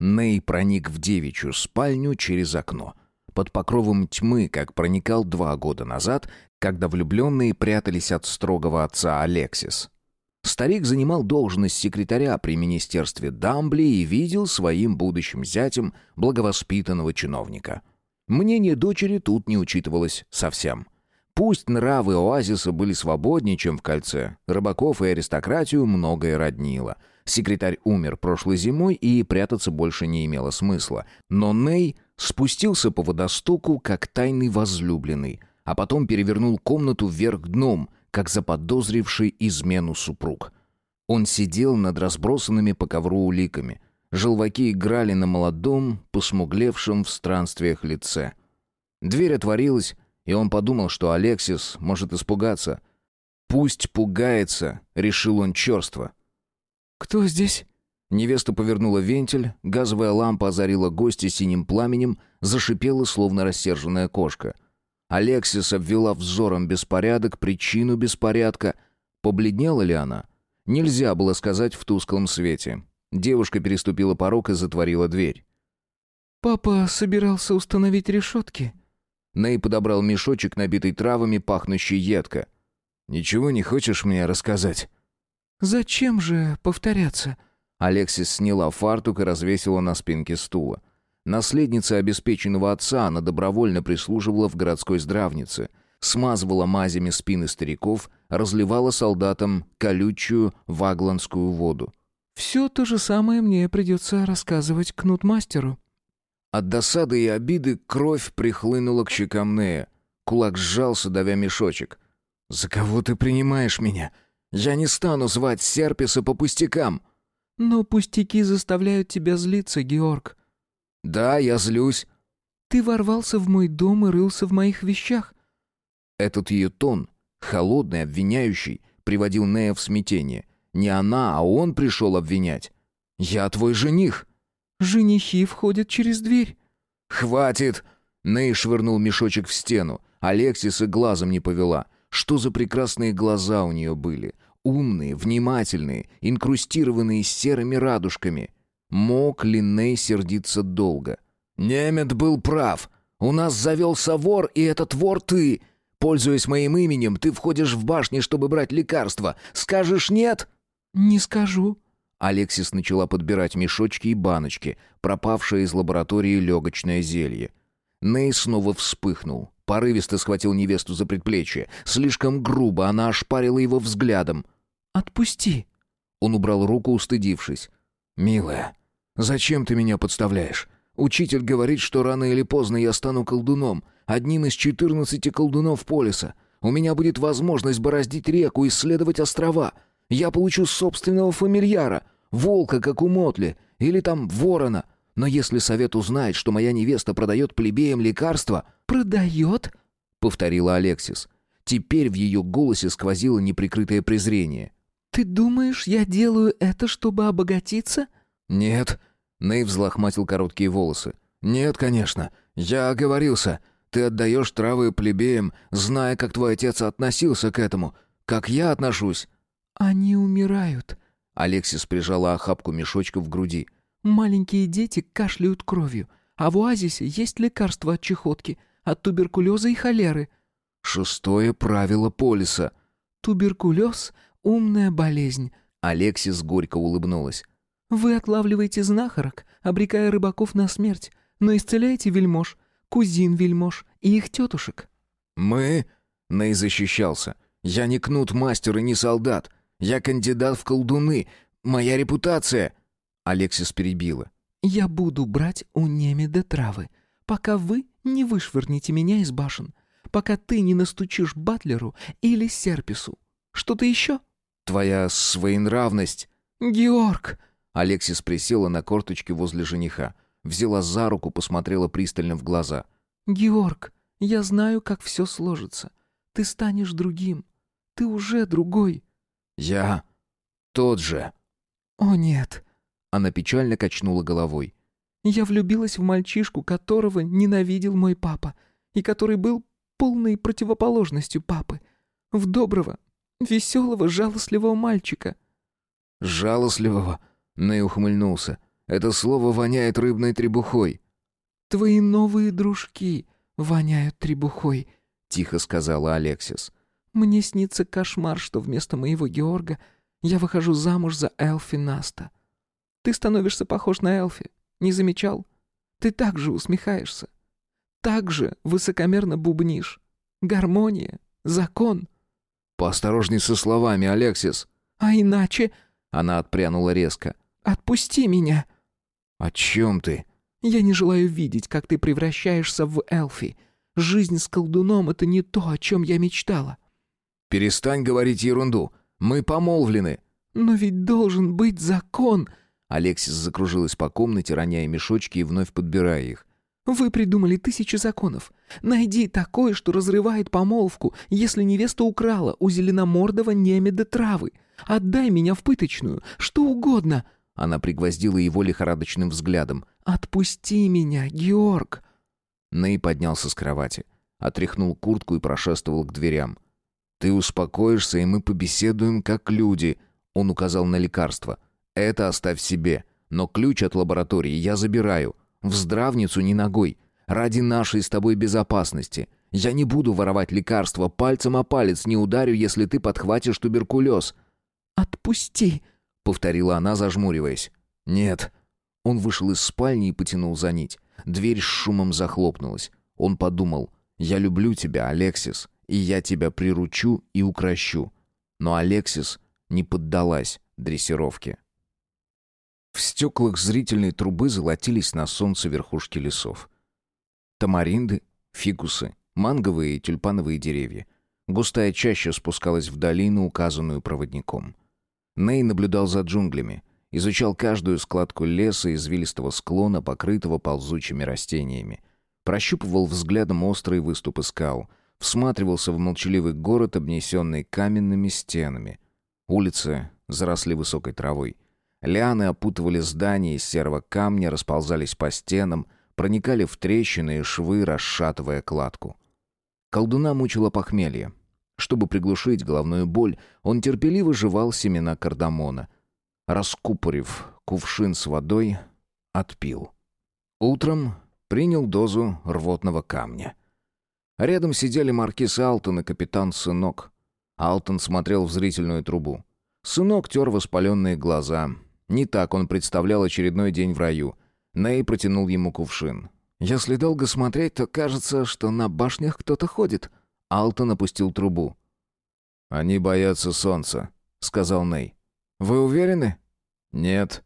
Ней проник в девичью спальню через окно. Под покровом тьмы, как проникал два года назад, когда влюбленные прятались от строгого отца Алексис. Старик занимал должность секретаря при министерстве Дамбли и видел своим будущим зятем благовоспитанного чиновника. Мнение дочери тут не учитывалось совсем. Пусть нравы оазиса были свободнее, чем в кольце, рыбаков и аристократию многое роднило — Секретарь умер прошлой зимой, и прятаться больше не имело смысла. Но Ней спустился по водостоку, как тайный возлюбленный, а потом перевернул комнату вверх дном, как заподозривший измену супруг. Он сидел над разбросанными по ковру уликами. Желваки играли на молодом, посмуглевшем в странствиях лице. Дверь отворилась, и он подумал, что Алексис может испугаться. «Пусть пугается», — решил он черство. «Кто здесь?» Невеста повернула вентиль, газовая лампа озарила гостя синим пламенем, зашипела, словно рассерженная кошка. Алексис обвела взором беспорядок, причину беспорядка. Побледнела ли она? Нельзя было сказать в тусклом свете. Девушка переступила порог и затворила дверь. «Папа собирался установить решетки». Ней подобрал мешочек, набитый травами, пахнущий едко. «Ничего не хочешь мне рассказать?» «Зачем же повторяться?» Алексис сняла фартук и развесила на спинке стула. Наследница обеспеченного отца, она добровольно прислуживала в городской здравнице, смазывала мазями спины стариков, разливала солдатам колючую вагландскую воду. «Все то же самое мне придется рассказывать кнут-мастеру». От досады и обиды кровь прихлынула к щекам Нея. Кулак сжался, давя мешочек. «За кого ты принимаешь меня?» Я не стану звать Серписа по пустякам». «Но пустяки заставляют тебя злиться, Георг». «Да, я злюсь». «Ты ворвался в мой дом и рылся в моих вещах». Этот ее тон, холодный, обвиняющий, приводил Нея в смятение. Не она, а он пришел обвинять. «Я твой жених». «Женихи входят через дверь». «Хватит!» Ней швырнул мешочек в стену. Алексис и глазом не повела. Что за прекрасные глаза у нее были. Умные, внимательные, инкрустированные серыми радужками. Мог ли Ней сердиться долго? «Немет был прав. У нас завелся вор, и этот вор ты. Пользуясь моим именем, ты входишь в башни, чтобы брать лекарства. Скажешь нет?» «Не скажу». Алексис начала подбирать мешочки и баночки, пропавшее из лаборатории легочное зелье. Ней снова вспыхнул. Порывисто схватил невесту за предплечье. Слишком грубо она ошпарила его взглядом. «Отпусти!» Он убрал руку, устыдившись. «Милая, зачем ты меня подставляешь? Учитель говорит, что рано или поздно я стану колдуном, одним из четырнадцати колдунов Полиса. У меня будет возможность бороздить реку, исследовать острова. Я получу собственного фамильяра, волка, как у Мотли, или там ворона. Но если совет узнает, что моя невеста продает плебеям лекарства...» «Продает?» — повторила Алексис. Теперь в ее голосе сквозило неприкрытое презрение. «Ты думаешь, я делаю это, чтобы обогатиться?» «Нет». Ней взлохматил короткие волосы. «Нет, конечно. Я оговорился. Ты отдаешь травы плебеям, зная, как твой отец относился к этому. Как я отношусь». «Они умирают». Алексис прижала охапку мешочка в груди. Маленькие дети кашляют кровью, а в оазисе есть лекарства от чехотки, от туберкулеза и холеры». «Шестое правило полиса». «Туберкулез — умная болезнь», — Алексис горько улыбнулась. «Вы отлавливаете знахарок, обрекая рыбаков на смерть, но исцеляете вельмож, кузин вельмож и их тетушек». «Мы?» — Ней защищался. «Я не кнут мастер и не солдат. Я кандидат в колдуны. Моя репутация...» Алексис перебила. «Я буду брать у Немеда травы, пока вы не вышвырнете меня из башен, пока ты не настучишь Батлеру или Серпису. Что-то еще?» «Твоя своенравность...» «Георг!» Алексис присела на корточки возле жениха, взяла за руку, посмотрела пристально в глаза. «Георг, я знаю, как все сложится. Ты станешь другим. Ты уже другой». «Я тот же». «О нет, она печально качнула головой. «Я влюбилась в мальчишку, которого ненавидел мой папа, и который был полной противоположностью папы. В доброго, веселого, жалостливого мальчика». «Жалостливого?» Ней ухмыльнулся. Это слово воняет рыбной требухой». «Твои новые дружки воняют требухой», — тихо сказала Алексис. «Мне снится кошмар, что вместо моего Георга я выхожу замуж за Элфи Наста. Ты становишься похож на Элфи. Не замечал? Ты так же усмехаешься. Так же высокомерно бубнишь. Гармония, закон». «Поосторожней со словами, Алексис». «А иначе...» — она отпрянула резко. «Отпусти меня!» «О чем ты?» «Я не желаю видеть, как ты превращаешься в Элфи. Жизнь с колдуном — это не то, о чем я мечтала». «Перестань говорить ерунду. Мы помолвлены». «Но ведь должен быть закон!» Алексис закружилась по комнате, роняя мешочки и вновь подбирая их. «Вы придумали тысячи законов. Найди такое, что разрывает помолвку, если невеста украла у зеленомордого немеда травы. Отдай меня в пыточную, что угодно!» Она пригвоздила его лихорадочным взглядом. «Отпусти меня, Георг!» Ней поднялся с кровати, отряхнул куртку и прошествовал к дверям. «Ты успокоишься, и мы побеседуем как люди», — он указал на лекарство. «Это оставь себе, но ключ от лаборатории я забираю. В здравницу ни ногой. Ради нашей с тобой безопасности. Я не буду воровать лекарства, пальцем о палец не ударю, если ты подхватишь туберкулез». «Отпусти!» — повторила она, зажмуриваясь. «Нет». Он вышел из спальни и потянул за нить. Дверь с шумом захлопнулась. Он подумал, «Я люблю тебя, Алексис, и я тебя приручу и укращу». Но Алексис не поддалась дрессировке. В стеклах зрительной трубы золотились на солнце верхушки лесов. Тамаринды, фикусы, манговые и тюльпановые деревья. Густая чаща спускалась в долину, указанную проводником. Ней наблюдал за джунглями, изучал каждую складку леса извилистого склона, покрытого ползучими растениями. Прощупывал взглядом острые выступы скал, всматривался в молчаливый город, обнесенный каменными стенами. Улицы заросли высокой травой. Лианы опутывали здания из серого камня, расползались по стенам, проникали в трещины и швы, расшатывая кладку. Колдуна мучила похмелье. Чтобы приглушить головную боль, он терпеливо жевал семена кардамона. Раскупорив кувшин с водой, отпил. Утром принял дозу рвотного камня. Рядом сидели маркиз Алтон и капитан Сынок. Алтон смотрел в зрительную трубу. Сынок тер воспаленные глаза. Не так он представлял очередной день в раю. Ней протянул ему кувшин. «Если долго смотреть, то кажется, что на башнях кто-то ходит». Алтон опустил трубу. «Они боятся солнца», — сказал Ней. «Вы уверены?» «Нет».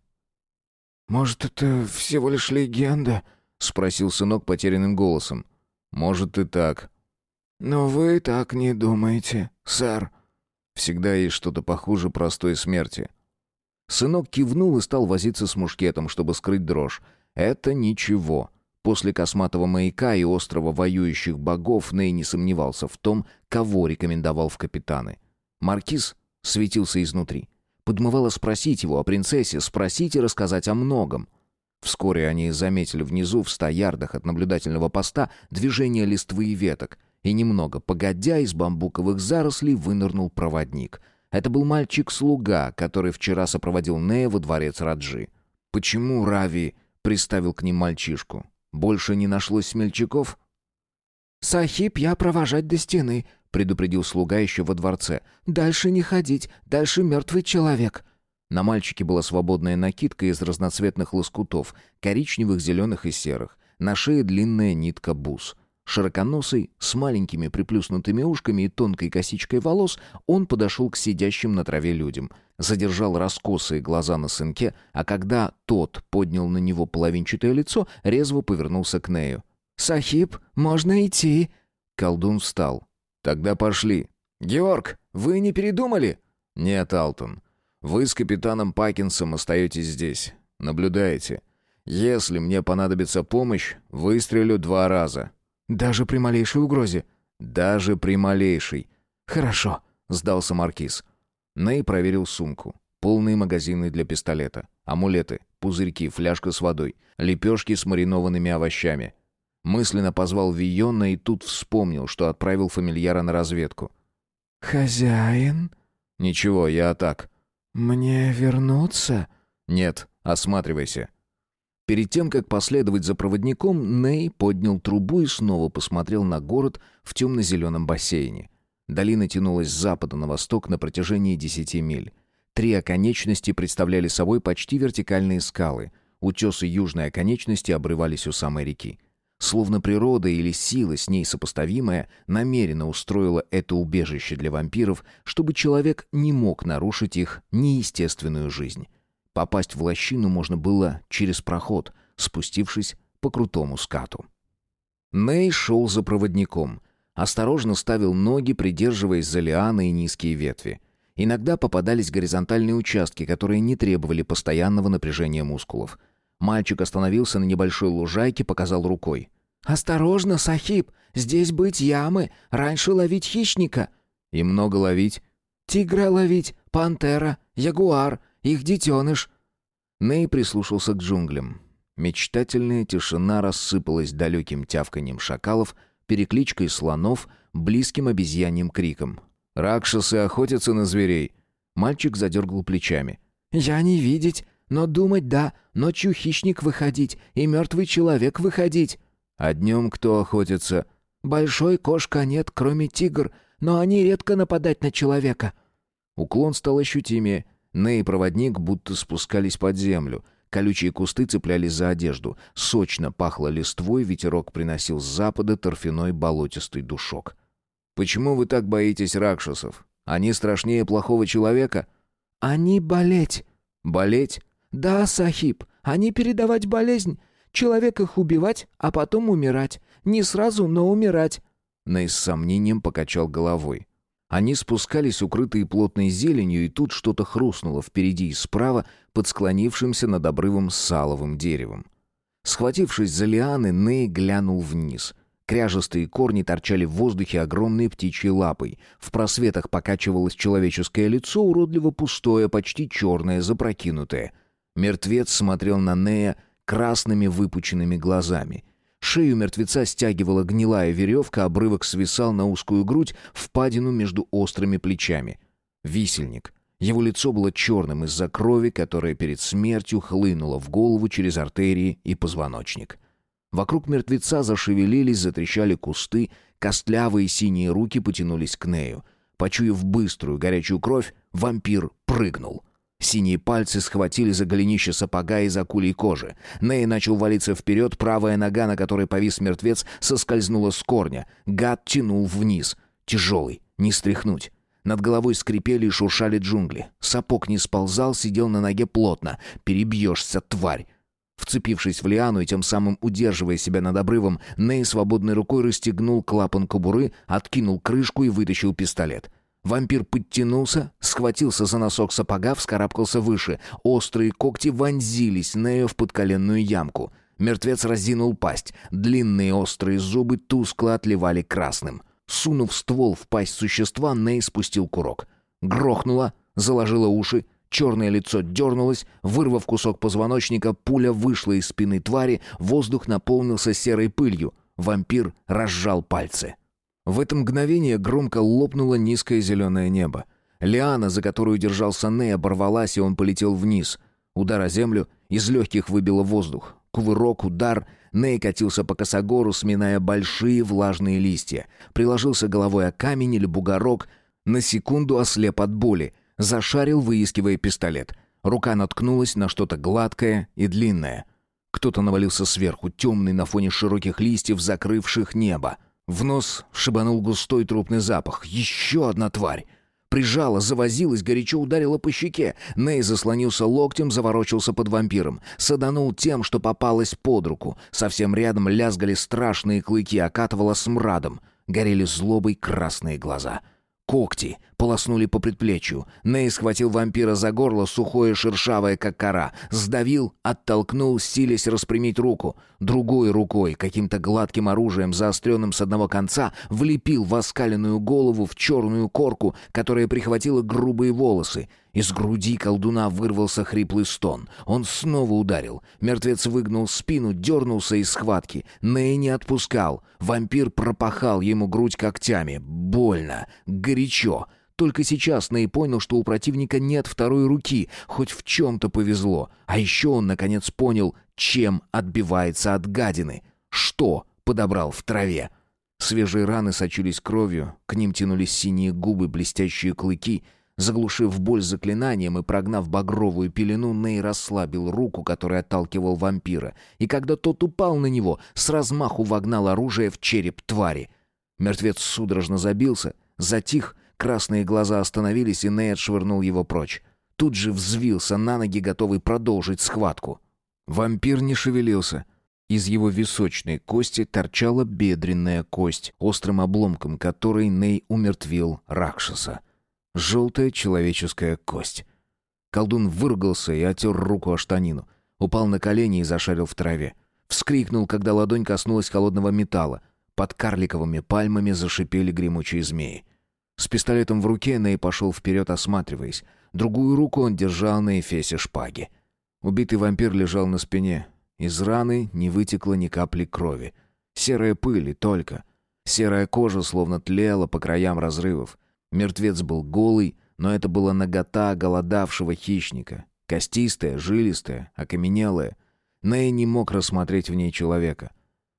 «Может, это всего лишь легенда?» — спросил сынок потерянным голосом. «Может и так». «Но вы так не думаете, сэр». «Всегда есть что-то похуже простой смерти». Сынок кивнул и стал возиться с мушкетом, чтобы скрыть дрожь. «Это ничего». После косматого маяка и острова воюющих богов Ней не сомневался в том, кого рекомендовал в капитаны. Маркиз светился изнутри. Подмывало спросить его о принцессе, спросить и рассказать о многом. Вскоре они заметили внизу, в ста ярдах от наблюдательного поста, движение листвы и веток, и немного погодя из бамбуковых зарослей вынырнул проводник. Это был мальчик-слуга, который вчера сопроводил Нея во дворец Раджи. Почему Рави приставил к ним мальчишку? Больше не нашлось смельчаков? «Сахиб, я провожать до стены», — предупредил слуга еще во дворце. «Дальше не ходить, дальше мертвый человек». На мальчике была свободная накидка из разноцветных лоскутов, коричневых, зеленых и серых. На шее длинная нитка бус. Широконосый, с маленькими приплюснутыми ушками и тонкой косичкой волос, он подошел к сидящим на траве людям. Задержал раскосые глаза на сынке, а когда тот поднял на него половинчатое лицо, резво повернулся к Нею. «Сахиб, можно идти?» Колдун встал. «Тогда пошли». «Георг, вы не передумали?» «Нет, Алтон. Вы с капитаном Пакинсом остаетесь здесь. Наблюдаете. Если мне понадобится помощь, выстрелю два раза». «Даже при малейшей угрозе?» «Даже при малейшей». «Хорошо», — сдался Маркиз. Ней проверил сумку. Полные магазины для пистолета, амулеты, пузырьки, фляжка с водой, лепешки с маринованными овощами. Мысленно позвал Вийона и тут вспомнил, что отправил фамильяра на разведку. «Хозяин?» «Ничего, я так». «Мне вернуться?» «Нет, осматривайся». Перед тем, как последовать за проводником, Ней поднял трубу и снова посмотрел на город в темно-зеленом бассейне. Долина тянулась с запада на восток на протяжении десяти миль. Три оконечности представляли собой почти вертикальные скалы. Утесы южной оконечности обрывались у самой реки. Словно природа или сила с ней сопоставимая намеренно устроила это убежище для вампиров, чтобы человек не мог нарушить их неестественную жизнь. Попасть в лощину можно было через проход, спустившись по крутому скату. Ней шел за проводником. Осторожно ставил ноги, придерживаясь за лианы и низкие ветви. Иногда попадались горизонтальные участки, которые не требовали постоянного напряжения мускулов. Мальчик остановился на небольшой лужайке, показал рукой. «Осторожно, Сахиб! Здесь быть ямы! Раньше ловить хищника!» «И много ловить?» «Тигра ловить, пантера, ягуар, их детеныш». Ней прислушался к джунглям. Мечтательная тишина рассыпалась далеким тявканьем шакалов, перекличкой слонов, близким обезьяньим криком. «Ракшасы охотятся на зверей!» Мальчик задергал плечами. «Я не видеть, но думать да, ночью хищник выходить и мертвый человек выходить». «А днем кто охотится?» «Большой кошка нет, кроме тигр, но они редко нападать на человека». Уклон стал ощутимее, Ней и проводник будто спускались под землю. Колючие кусты цеплялись за одежду. Сочно пахло листвой, ветерок приносил с запада торфяной болотистый душок. «Почему вы так боитесь ракшасов? Они страшнее плохого человека?» «Они болеть». «Болеть?» «Да, Сахиб, они передавать болезнь. Человек их убивать, а потом умирать. Не сразу, но умирать». Ней с сомнением покачал головой. Они спускались, укрытые плотной зеленью, и тут что-то хрустнуло впереди и справа под склонившимся над обрывом саловым деревом. Схватившись за лианы, Ней глянул вниз. Кряжестые корни торчали в воздухе огромной птичьей лапой. В просветах покачивалось человеческое лицо, уродливо пустое, почти черное, запрокинутое. Мертвец смотрел на Нея красными выпученными глазами — Шею мертвеца стягивала гнилая веревка, обрывок свисал на узкую грудь, впадину между острыми плечами. Висельник. Его лицо было черным из-за крови, которая перед смертью хлынула в голову через артерии и позвоночник. Вокруг мертвеца зашевелились, затрещали кусты, костлявые синие руки потянулись к Нею. Почуяв быструю горячую кровь, вампир прыгнул — Синие пальцы схватили за голенище сапога из акулей кожи. Ней начал валиться вперед, правая нога, на которой повис мертвец, соскользнула с корня. Гад тянул вниз. Тяжелый, не стряхнуть. Над головой скрипели и шуршали джунгли. Сапог не сползал, сидел на ноге плотно. «Перебьешься, тварь!» Вцепившись в лиану и тем самым удерживая себя над обрывом, Ней свободной рукой расстегнул клапан кобуры, откинул крышку и вытащил пистолет. Вампир подтянулся, схватился за носок сапога, вскарабкался выше. Острые когти вонзились Нео в подколенную ямку. Мертвец разинул пасть. Длинные острые зубы тускло отливали красным. Сунув ствол в пасть существа, Ней спустил курок. Грохнуло, заложило уши, черное лицо дернулось, вырвав кусок позвоночника, пуля вышла из спины твари, воздух наполнился серой пылью. Вампир разжал пальцы. В это мгновение громко лопнуло низкое зеленое небо. Лиана, за которую держался Ней, оборвалась, и он полетел вниз. Удар о землю, из легких выбило воздух. Кувырок, удар. Ней катился по косогору, сминая большие влажные листья. Приложился головой о камень или бугорок. На секунду ослеп от боли. Зашарил, выискивая пистолет. Рука наткнулась на что-то гладкое и длинное. Кто-то навалился сверху, темный на фоне широких листьев, закрывших небо. В нос шибанул густой трупный запах. Еще одна тварь. Прижала, завозилась, горячо ударила по щеке. Ней заслонился локтем, заворочился под вампиром. Саданул тем, что попалось под руку. Совсем рядом лязгали страшные клыки, окатывало смрадом. Горели злобой красные глаза. Когти полоснули по предплечью. Ней схватил вампира за горло, сухое, шершавое, как кора. Сдавил, оттолкнул, силясь распрямить руку. Другой рукой, каким-то гладким оружием, заостренным с одного конца, влепил в оскаленную голову в черную корку, которая прихватила грубые волосы. Из груди колдуна вырвался хриплый стон. Он снова ударил. Мертвец выгнул спину, дернулся из схватки. Ней не отпускал. Вампир пропахал ему грудь когтями. Больно. Горячо. Только сейчас Ней понял, что у противника нет второй руки, хоть в чем-то повезло. А еще он, наконец, понял, чем отбивается от гадины, что подобрал в траве. Свежие раны сочились кровью, к ним тянулись синие губы, блестящие клыки. Заглушив боль заклинанием и прогнав багровую пелену, Ней расслабил руку, которая отталкивал вампира, и когда тот упал на него, с размаху вогнал оружие в череп твари. Мертвец судорожно забился, затих, красные глаза остановились, и Ней отшвырнул его прочь. Тут же взвился на ноги, готовый продолжить схватку. Вампир не шевелился — из его височной кости торчала бедренная кость, острым обломком которой Ней умертвил Ракшаса. Желтая человеческая кость. Колдун выругался и отер руку о штанину. Упал на колени и зашарил в траве. Вскрикнул, когда ладонь коснулась холодного металла. Под карликовыми пальмами зашипели гремучие змеи. С пистолетом в руке Ней пошел вперед, осматриваясь. Другую руку он держал на эфесе шпаги. Убитый вампир лежал на спине, из раны не вытекло ни капли крови. Серая пыль и только. Серая кожа словно тлела по краям разрывов. Мертвец был голый, но это была нагота голодавшего хищника. Костистая, жилистая, окаменелая. Нэй не мог рассмотреть в ней человека.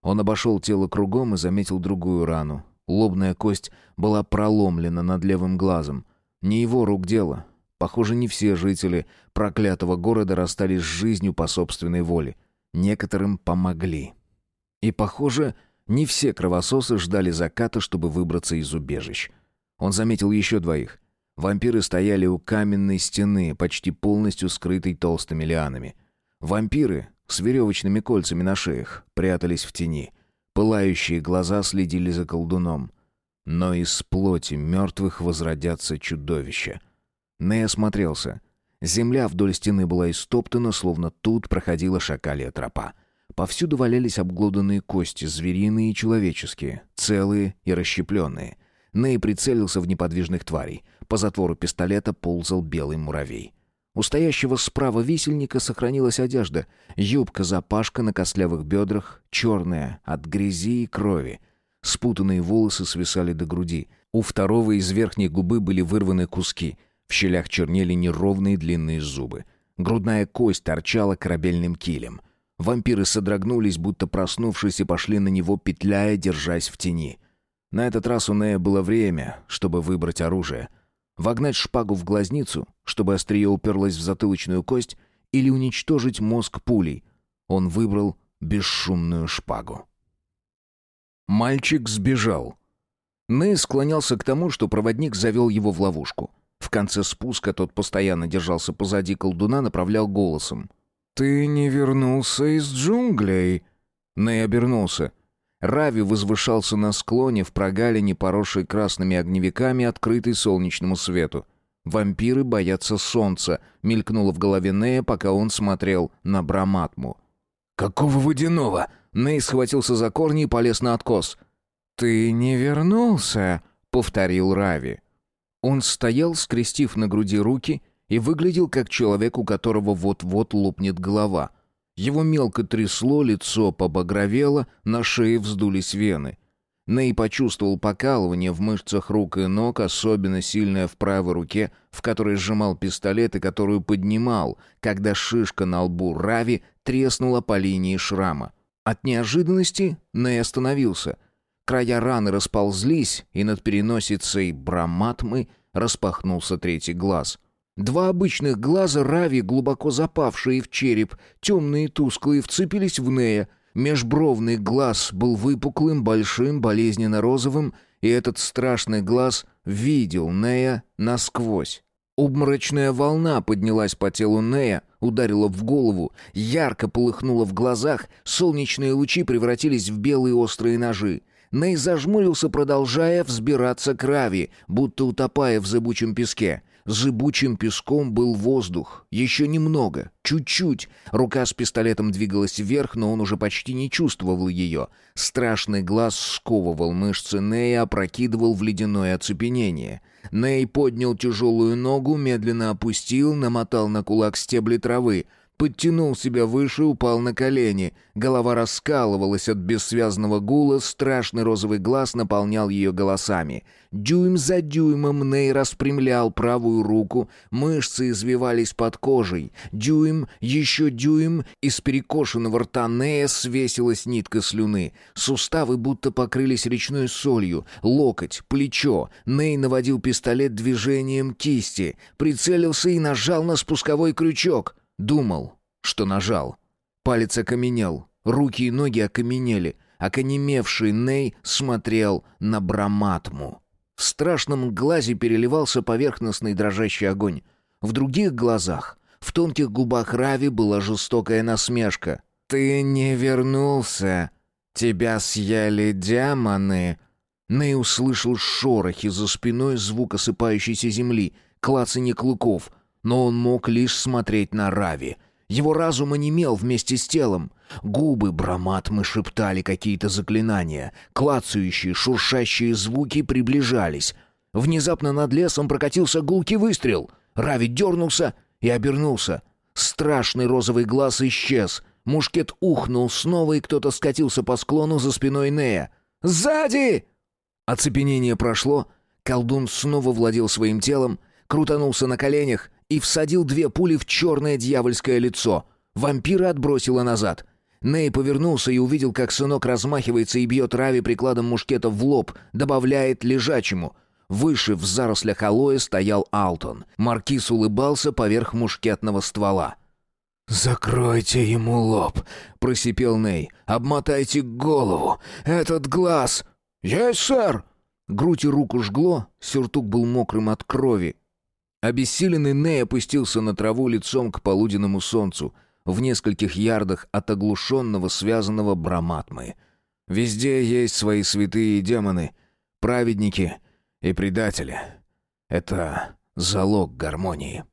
Он обошел тело кругом и заметил другую рану. Лобная кость была проломлена над левым глазом. Не его рук дело. Похоже, не все жители проклятого города расстались с жизнью по собственной воле. Некоторым помогли. И, похоже, не все кровососы ждали заката, чтобы выбраться из убежищ. Он заметил еще двоих. Вампиры стояли у каменной стены, почти полностью скрытой толстыми лианами. Вампиры с веревочными кольцами на шеях прятались в тени. Пылающие глаза следили за колдуном. Но из плоти мертвых возродятся чудовища. Ней осмотрелся — Земля вдоль стены была истоптана, словно тут проходила шакалия тропа. Повсюду валялись обглоданные кости, звериные и человеческие, целые и расщепленные. Ней прицелился в неподвижных тварей. По затвору пистолета ползал белый муравей. У стоящего справа висельника сохранилась одежда. Юбка-запашка на костлявых бедрах, черная, от грязи и крови. Спутанные волосы свисали до груди. У второго из верхней губы были вырваны куски — в щелях чернели неровные длинные зубы. Грудная кость торчала корабельным килем. Вампиры содрогнулись, будто проснувшись, и пошли на него, петляя, держась в тени. На этот раз у Нея было время, чтобы выбрать оружие. Вогнать шпагу в глазницу, чтобы острие уперлось в затылочную кость, или уничтожить мозг пулей. Он выбрал бесшумную шпагу. Мальчик сбежал. Ней склонялся к тому, что проводник завел его в ловушку — в конце спуска тот постоянно держался позади колдуна, направлял голосом. «Ты не вернулся из джунглей?» Ней обернулся. Рави возвышался на склоне в прогалине, поросшей красными огневиками, открытой солнечному свету. «Вампиры боятся солнца», — мелькнуло в голове Нея, пока он смотрел на Браматму. «Какого водяного?» Ней схватился за корни и полез на откос. «Ты не вернулся», — повторил Рави. Он стоял, скрестив на груди руки, и выглядел как человек, у которого вот-вот лопнет голова. Его мелко трясло, лицо побагровело, на шее вздулись вены. Ней почувствовал покалывание в мышцах рук и ног, особенно сильное в правой руке, в которой сжимал пистолет и которую поднимал, когда шишка на лбу Рави треснула по линии шрама. От неожиданности Ней остановился — Края раны расползлись, и над переносицей Браматмы распахнулся третий глаз. Два обычных глаза Рави, глубоко запавшие в череп, темные и тусклые, вцепились в Нея. Межбровный глаз был выпуклым, большим, болезненно-розовым, и этот страшный глаз видел Нея насквозь. Обморочная волна поднялась по телу Нея, ударила в голову, ярко полыхнула в глазах, солнечные лучи превратились в белые острые ножи. Ней зажмурился, продолжая взбираться к Рави, будто утопая в зыбучем песке. Зыбучим песком был воздух. Еще немного, чуть-чуть. Рука с пистолетом двигалась вверх, но он уже почти не чувствовал ее. Страшный глаз сковывал мышцы Нея, опрокидывал в ледяное оцепенение. Ней поднял тяжелую ногу, медленно опустил, намотал на кулак стебли травы. Подтянул себя выше, упал на колени. Голова раскалывалась от бессвязного гула, страшный розовый глаз наполнял ее голосами. Дюйм за дюймом Ней распрямлял правую руку, мышцы извивались под кожей. Дюйм, еще дюйм, из перекошенного рта Нея свесилась нитка слюны. Суставы будто покрылись речной солью. Локоть, плечо. Ней наводил пистолет движением кисти, прицелился и нажал на спусковой крючок. Думал, что нажал. Палец окаменел, руки и ноги окаменели. Оконемевший Ней смотрел на Браматму. В страшном глазе переливался поверхностный дрожащий огонь. В других глазах, в тонких губах Рави была жестокая насмешка. «Ты не вернулся. Тебя съели демоны». Ней услышал шорохи за спиной звук осыпающейся земли, клацанье клыков, но он мог лишь смотреть на Рави — его разум онемел вместе с телом. Губы Браматмы шептали какие-то заклинания. Клацающие, шуршащие звуки приближались. Внезапно над лесом прокатился гулкий выстрел. Рави дернулся и обернулся. Страшный розовый глаз исчез. Мушкет ухнул снова, и кто-то скатился по склону за спиной Нея. «Сзади!» Оцепенение прошло. Колдун снова владел своим телом, крутанулся на коленях, и всадил две пули в черное дьявольское лицо. Вампира отбросило назад. Ней повернулся и увидел, как сынок размахивается и бьет Рави прикладом мушкета в лоб, добавляет лежачему. Выше в зарослях алоэ стоял Алтон. Маркиз улыбался поверх мушкетного ствола. «Закройте ему лоб», — просипел Ней. «Обмотайте голову. Этот глаз...» «Есть, сэр!» Грудь и руку жгло, сюртук был мокрым от крови, Обессиленный Ней опустился на траву лицом к полуденному солнцу, в нескольких ярдах от оглушенного, связанного Браматмы. Везде есть свои святые демоны, праведники и предатели. Это залог гармонии.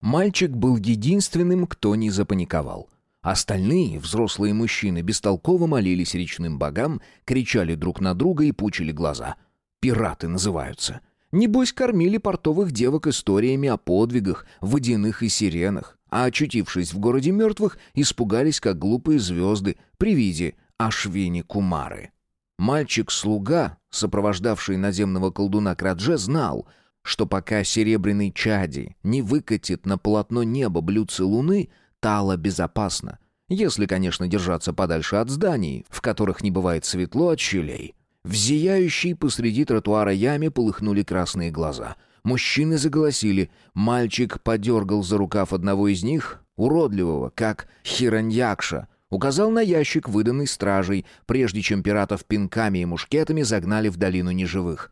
Мальчик был единственным, кто не запаниковал. Остальные, взрослые мужчины, бестолково молились речным богам, кричали друг на друга и пучили глаза. «Пираты» называются. Небось, кормили портовых девок историями о подвигах, водяных и сиренах, а очутившись в городе мертвых, испугались, как глупые звезды при виде Ашвини Кумары. Мальчик-слуга, сопровождавший наземного колдуна Крадже, знал, что пока серебряный чади не выкатит на полотно неба блюдце луны, Тала безопасно, если, конечно, держаться подальше от зданий, в которых не бывает светло от щелей. В зияющей посреди тротуара яме полыхнули красные глаза. Мужчины заголосили. Мальчик подергал за рукав одного из них, уродливого, как хираньякша, указал на ящик, выданный стражей, прежде чем пиратов пинками и мушкетами загнали в долину неживых.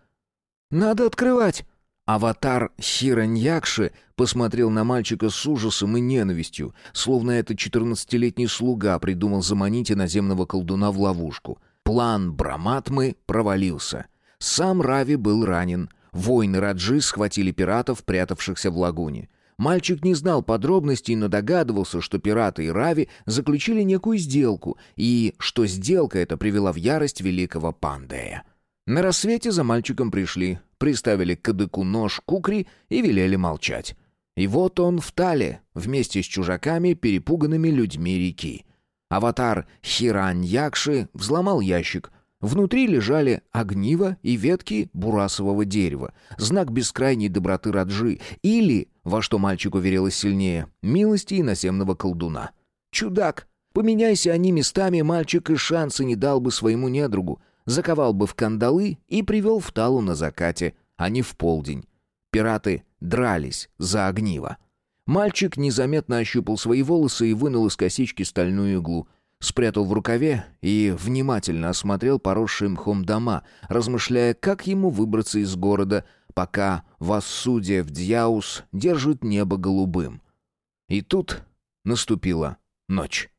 «Надо открывать!» Аватар Хираньякши посмотрел на мальчика с ужасом и ненавистью, словно это четырнадцатилетний слуга придумал заманить иноземного колдуна в ловушку — План Браматмы провалился. Сам Рави был ранен. Воины Раджи схватили пиратов, прятавшихся в лагуне. Мальчик не знал подробностей, но догадывался, что пираты и Рави заключили некую сделку, и что сделка эта привела в ярость великого Пандея. На рассвете за мальчиком пришли, приставили к кадыку нож кукри и велели молчать. И вот он в Тале, вместе с чужаками, перепуганными людьми реки. Аватар Хирань-Якши взломал ящик. Внутри лежали огниво и ветки бурасового дерева, знак бескрайней доброты Раджи, или, во что мальчику верилось сильнее, милости иноземного колдуна. Чудак! Поменяйся они местами, мальчик и шансы не дал бы своему недругу, заковал бы в кандалы и привел в талу на закате, а не в полдень. Пираты дрались за огниво. Мальчик незаметно ощупал свои волосы и вынул из косички стальную иглу. Спрятал в рукаве и внимательно осмотрел поросшие мхом дома, размышляя, как ему выбраться из города, пока Вассудия в Дьяус держит небо голубым. И тут наступила ночь.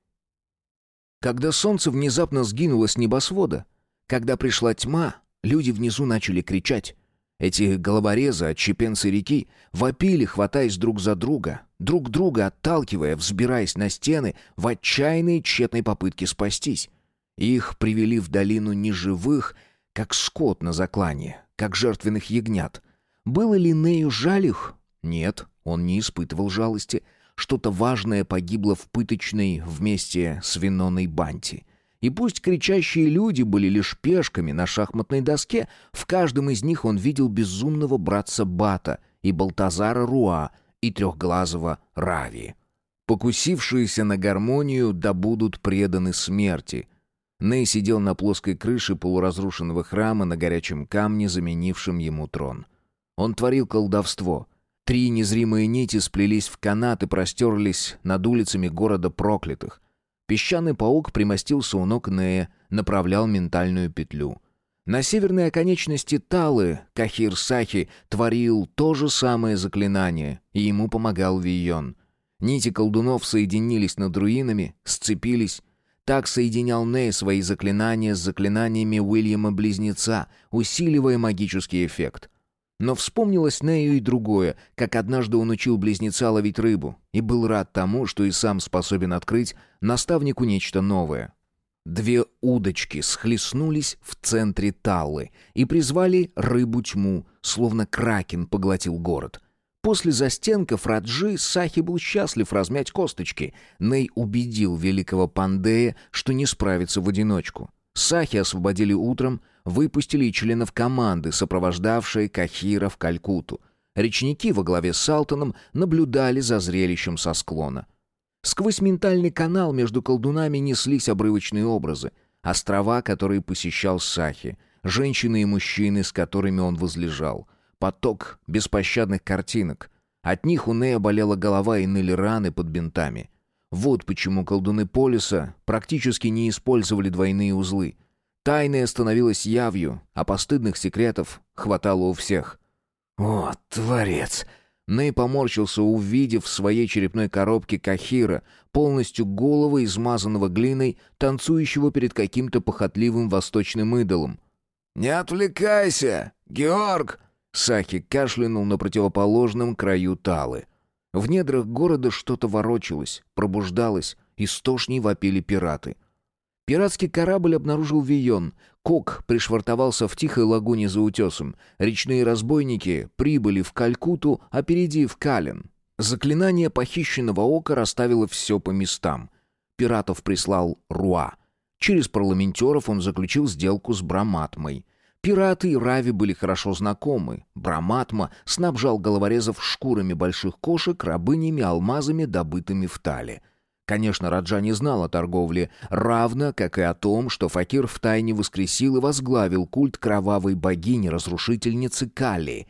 Когда солнце внезапно сгинуло с небосвода, когда пришла тьма, люди внизу начали кричать. Эти головорезы, отщепенцы реки, вопили, хватаясь друг за друга, друг друга отталкивая, взбираясь на стены в отчаянной тщетной попытке спастись. Их привели в долину неживых, как скот на заклание, как жертвенных ягнят. Было ли Нею жаль их? Нет, он не испытывал жалости. Что-то важное погибло в пыточной вместе с Виноной Банти. И пусть кричащие люди были лишь пешками на шахматной доске, в каждом из них он видел безумного братца Бата и Балтазара Руа и трехглазого Рави. Покусившиеся на гармонию да будут преданы смерти. Ней сидел на плоской крыше полуразрушенного храма на горячем камне, заменившем ему трон. Он творил колдовство. Три незримые нити сплелись в канат и простерлись над улицами города проклятых. Песчаный паук примостился у ног Нея, направлял ментальную петлю. На северной оконечности Талы Кахир Сахи творил то же самое заклинание, и ему помогал Вийон — Нити колдунов соединились над руинами, сцепились. Так соединял Ней свои заклинания с заклинаниями Уильяма-близнеца, усиливая магический эффект. Но вспомнилось Нею и другое, как однажды он учил близнеца ловить рыбу, и был рад тому, что и сам способен открыть наставнику нечто новое. Две удочки схлестнулись в центре Таллы и призвали рыбу-тьму, словно кракен поглотил город. После застенков Раджи Сахи был счастлив размять косточки. Ней убедил великого Пандея, что не справится в одиночку. Сахи освободили утром, выпустили и членов команды, сопровождавшей Кахира в Калькуту. Речники во главе с Салтаном наблюдали за зрелищем со склона. Сквозь ментальный канал между колдунами неслись обрывочные образы. Острова, которые посещал Сахи, женщины и мужчины, с которыми он возлежал — поток беспощадных картинок. От них у Нея болела голова и ныли раны под бинтами. Вот почему колдуны Полиса практически не использовали двойные узлы. Тайное становилось явью, а постыдных секретов хватало у всех. «О, творец!» Ней поморщился, увидев в своей черепной коробке Кахира, полностью голого, измазанного глиной, танцующего перед каким-то похотливым восточным идолом. «Не отвлекайся, Георг!» Сахи кашлянул на противоположном краю талы. В недрах города что-то ворочалось, пробуждалось, истошней вопили пираты. Пиратский корабль обнаружил Вион. Кок пришвартовался в тихой лагуне за утесом. Речные разбойники прибыли в Калькуту, опередив Кален. Заклинание похищенного ока расставило все по местам. Пиратов прислал Руа. Через парламентеров он заключил сделку с Браматмой. Пираты и Рави были хорошо знакомы. Браматма снабжал головорезов шкурами больших кошек, рабынями, алмазами, добытыми в Тале. Конечно, Раджа не знал о торговле, равно как и о том, что Факир втайне воскресил и возглавил культ кровавой богини-разрушительницы Кали.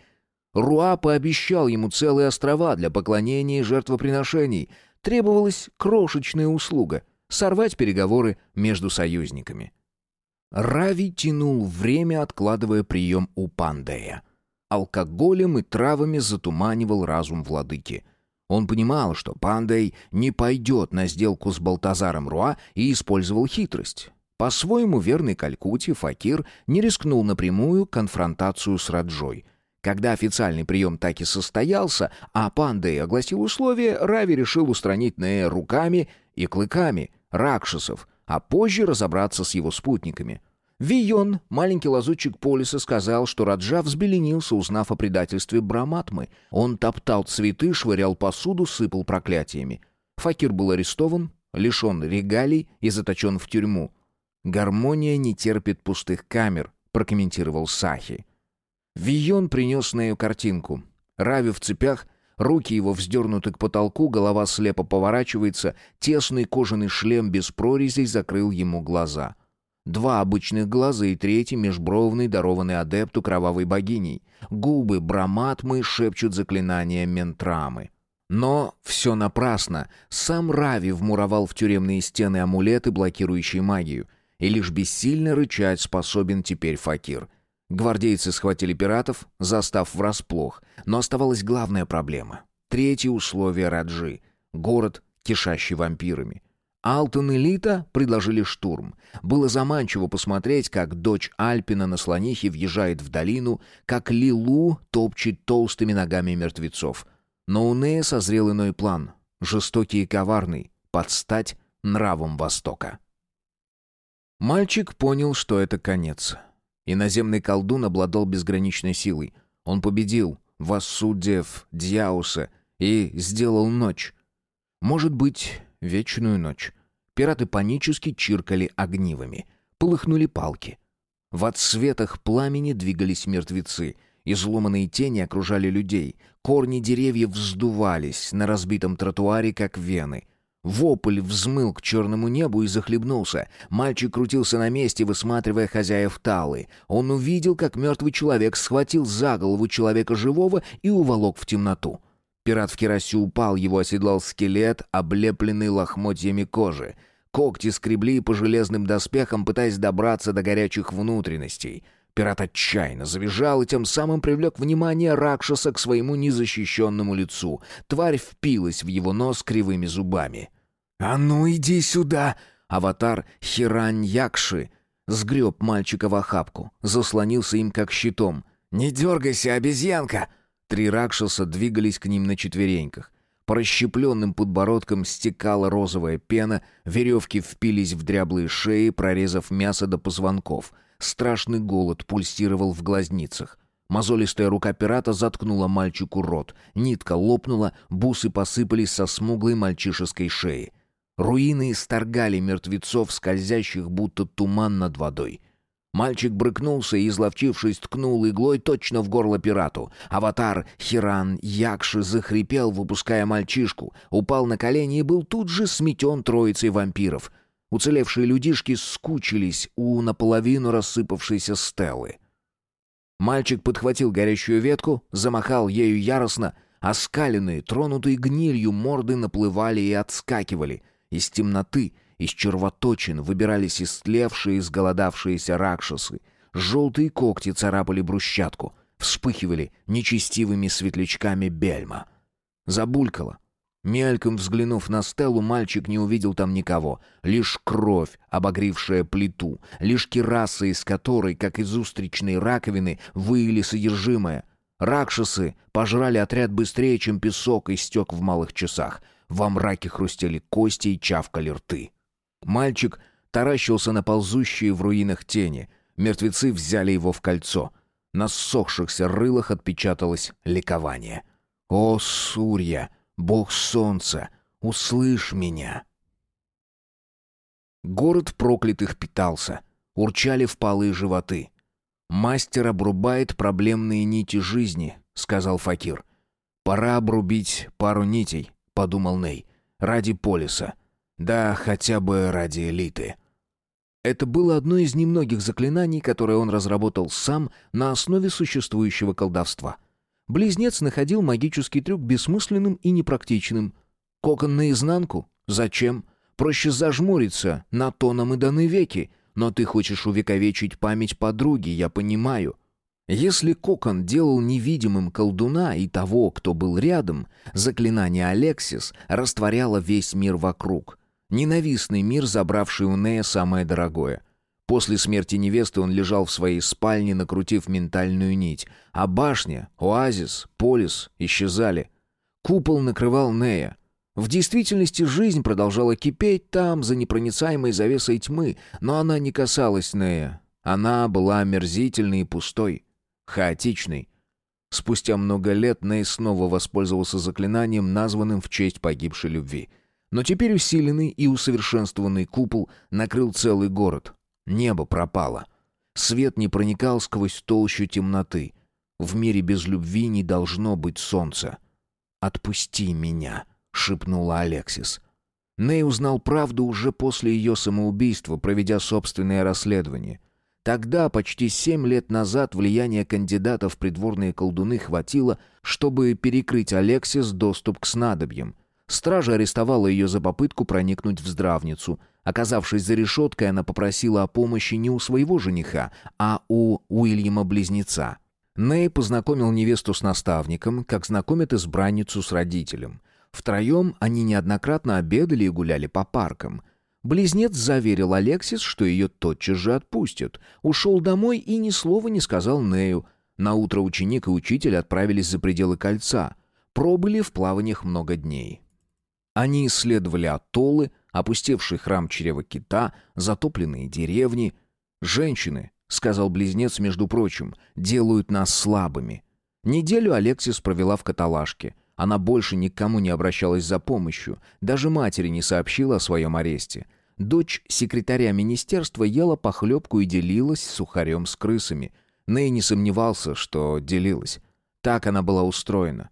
Руа пообещал ему целые острова для поклонения и жертвоприношений. Требовалась крошечная услуга — сорвать переговоры между союзниками. Рави тянул время, откладывая прием у Пандея. Алкоголем и травами затуманивал разум владыки. Он понимал, что Пандей не пойдет на сделку с Балтазаром Руа и использовал хитрость. По-своему верный Калькутте факир не рискнул на прямую конфронтацию с раджой. Когда официальный прием так и состоялся, а Пандей огласил условия, Рави решил устранить Нея руками и клыками ракшасов — а позже разобраться с его спутниками. Вийон, маленький лазутчик Полиса, сказал, что Раджа взбеленился, узнав о предательстве Браматмы. Он топтал цветы, швырял посуду, сыпал проклятиями. Факир был арестован, лишен регалий и заточен в тюрьму. «Гармония не терпит пустых камер», — прокомментировал Сахи. Вийон принес на ее картинку. Рави в цепях Руки его вздернуты к потолку, голова слепо поворачивается, тесный кожаный шлем без прорезей закрыл ему глаза. Два обычных глаза и третий межбровный, дарованный адепту кровавой богиней. Губы браматмы шепчут заклинания ментрамы. Но все напрасно. Сам Рави вмуровал в тюремные стены амулеты, блокирующие магию. И лишь бессильно рычать способен теперь Факир. Гвардейцы схватили пиратов, застав врасплох, но оставалась главная проблема. Третье условие Раджи — город, кишащий вампирами. Алтон и Лита предложили штурм. Было заманчиво посмотреть, как дочь Альпина на слонихе въезжает в долину, как Лилу топчет толстыми ногами мертвецов. Но у Нея созрел иной план, жестокий и коварный, подстать нравом Востока. Мальчик понял, что это конец. Иноземный колдун обладал безграничной силой. Он победил Вассудев, Дьяуса и сделал ночь. Может быть, вечную ночь. Пираты панически чиркали огнивами. Полыхнули палки. В отсветах пламени двигались мертвецы. Изломанные тени окружали людей. Корни деревьев вздувались на разбитом тротуаре, как вены. Вопль взмыл к черному небу и захлебнулся. Мальчик крутился на месте, высматривая хозяев Талы. Он увидел, как мертвый человек схватил за голову человека живого и уволок в темноту. Пират в керасе упал, его оседлал скелет, облепленный лохмотьями кожи. Когти скребли по железным доспехам, пытаясь добраться до горячих внутренностей. Пират отчаянно завизжал и тем самым привлек внимание Ракшаса к своему незащищенному лицу. Тварь впилась в его нос кривыми зубами. «А ну иди сюда!» Аватар Хирань-Якши сгреб мальчика в охапку, заслонился им как щитом. «Не дергайся, обезьянка!» Три ракшаса двигались к ним на четвереньках. По расщепленным подбородкам стекала розовая пена, веревки впились в дряблые шеи, прорезав мясо до позвонков. Страшный голод пульсировал в глазницах. Мозолистая рука пирата заткнула мальчику рот. Нитка лопнула, бусы посыпались со смуглой мальчишеской шеи. Руины исторгали мертвецов, скользящих будто туман над водой. Мальчик брыкнулся и, изловчившись, ткнул иглой точно в горло пирату. Аватар Хиран Якши захрипел, выпуская мальчишку, упал на колени и был тут же сметен троицей вампиров. Уцелевшие людишки скучились у наполовину рассыпавшейся стелы. Мальчик подхватил горящую ветку, замахал ею яростно, оскаленные, тронутые гнилью морды наплывали и отскакивали. Из темноты — из червоточин выбирались истлевшие, изголодавшиеся ракшасы. Желтые когти царапали брусчатку, вспыхивали нечестивыми светлячками бельма. Забулькало. Мельком взглянув на стелу, мальчик не увидел там никого. Лишь кровь, обогревшая плиту, лишь кераса, из которой, как из устричной раковины, выили содержимое. Ракшасы пожрали отряд быстрее, чем песок истек в малых часах. Во мраке хрустели кости и чавкали рты. Мальчик таращился на ползущие в руинах тени. Мертвецы взяли его в кольцо. На ссохшихся рылах отпечаталось ликование. «О, Сурья, бог солнца, услышь меня!» Город проклятых питался. Урчали впалые животы. «Мастер обрубает проблемные нити жизни», — сказал Факир. «Пора обрубить пару нитей», — подумал Ней, — «ради полиса». Да, хотя бы ради элиты. Это было одно из немногих заклинаний, которые он разработал сам на основе существующего колдовства. Близнец находил магический трюк бессмысленным и непрактичным. Кокон наизнанку? Зачем? Проще зажмуриться, на то нам и даны веки. Но ты хочешь увековечить память подруги, я понимаю. Если кокон делал невидимым колдуна и того, кто был рядом, заклинание Алексис растворяло весь мир вокруг — Ненавистный мир, забравший у Нея самое дорогое. После смерти невесты он лежал в своей спальне, накрутив ментальную нить. А башня, оазис, полис исчезали. Купол накрывал Нея. В действительности жизнь продолжала кипеть там, за непроницаемой завесой тьмы, но она не касалась Нея. Она была омерзительной и пустой, хаотичной. Спустя много лет Ней снова воспользовался заклинанием, названным в честь погибшей любви — но теперь усиленный и усовершенствованный купол накрыл целый город. Небо пропало. Свет не проникал сквозь толщу темноты. В мире без любви не должно быть солнца. «Отпусти меня», — шепнула Алексис. Ней узнал правду уже после ее самоубийства, проведя собственное расследование. Тогда, почти семь лет назад, влияние кандидатов в придворные колдуны хватило, чтобы перекрыть Алексис доступ к снадобьям — Стража арестовала ее за попытку проникнуть в здравницу. Оказавшись за решеткой, она попросила о помощи не у своего жениха, а у Уильяма-близнеца. Ней познакомил невесту с наставником, как знакомят избранницу с родителем. Втроем они неоднократно обедали и гуляли по паркам. Близнец заверил Алексис, что ее тотчас же отпустят. Ушел домой и ни слова не сказал Нею. Наутро ученик и учитель отправились за пределы кольца. Пробыли в плаваниях много дней. Они исследовали атоллы, опустевший храм чрева кита, затопленные деревни. «Женщины», — сказал близнец, между прочим, — «делают нас слабыми». Неделю Алексис провела в каталажке. Она больше никому не обращалась за помощью, даже матери не сообщила о своем аресте. Дочь секретаря министерства ела похлебку и делилась сухарем с крысами. Ней не сомневался, что делилась. Так она была устроена.